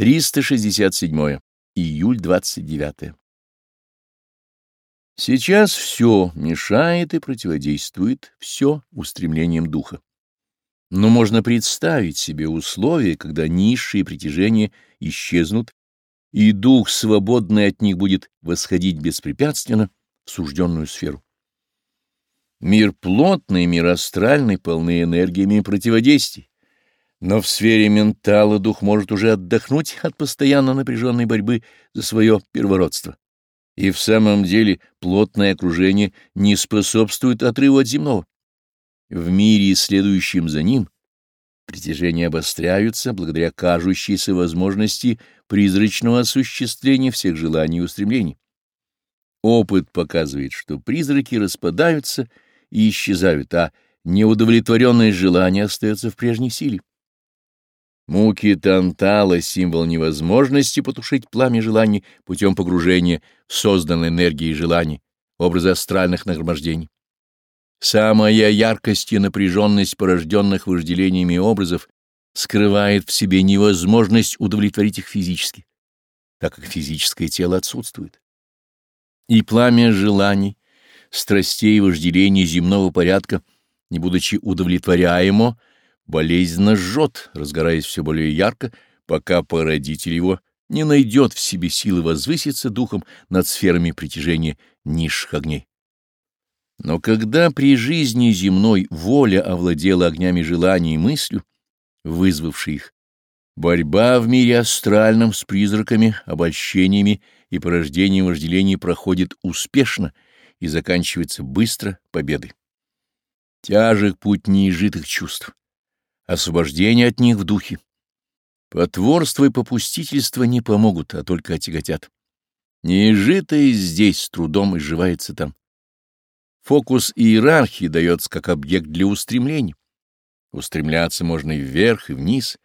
367. Июль 29. Сейчас все мешает и противодействует все устремлениям духа. Но можно представить себе условия, когда низшие притяжения исчезнут, и дух, свободный от них, будет восходить беспрепятственно в сужденную сферу. Мир плотный, мир астральный, полный энергиями противодействий. Но в сфере ментала дух может уже отдохнуть от постоянно напряженной борьбы за свое первородство. И в самом деле плотное окружение не способствует отрыву от земного. В мире, следующем за ним, притяжения обостряются благодаря кажущейся возможности призрачного осуществления всех желаний и устремлений. Опыт показывает, что призраки распадаются и исчезают, а неудовлетворенное желание остается в прежней силе. Муки Тантала — символ невозможности потушить пламя желаний путем погружения в созданной энергии желаний, образа астральных нагромождений. Самая яркость и напряженность порожденных вожделениями образов скрывает в себе невозможность удовлетворить их физически, так как физическое тело отсутствует. И пламя желаний, страстей и вожделений земного порядка, не будучи удовлетворяемо, болезненно жжет, разгораясь все более ярко, пока породитель его не найдет в себе силы возвыситься духом над сферами притяжения низших огней. Но когда при жизни земной воля овладела огнями желаний и мыслью, вызвавшей их, борьба в мире астральном с призраками, обольщениями и порождением вожделений проходит успешно и заканчивается быстро победой. Тяжек путь неизжитых чувств, освобождение от них в духе. Потворство и попустительство не помогут, а только отяготят. Нежитое здесь с трудом изживается там. Фокус иерархии дается как объект для устремлений. Устремляться можно и вверх, и вниз.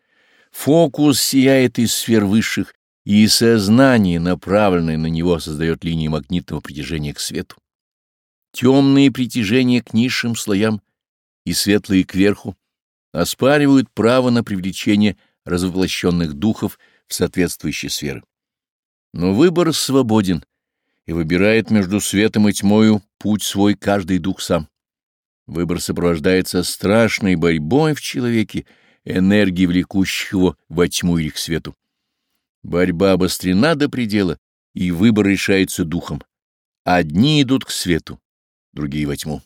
Фокус сияет из сфер высших, и сознание, направленное на него, создает линии магнитного притяжения к свету. Темные притяжения к низшим слоям и светлые кверху — оспаривают право на привлечение развоплощенных духов в соответствующие сферы. Но выбор свободен, и выбирает между светом и тьмою путь свой каждый дух сам. Выбор сопровождается страшной борьбой в человеке, энергии, влекущих его во тьму или к свету. Борьба обострена до предела, и выбор решается духом. Одни идут к свету, другие во тьму.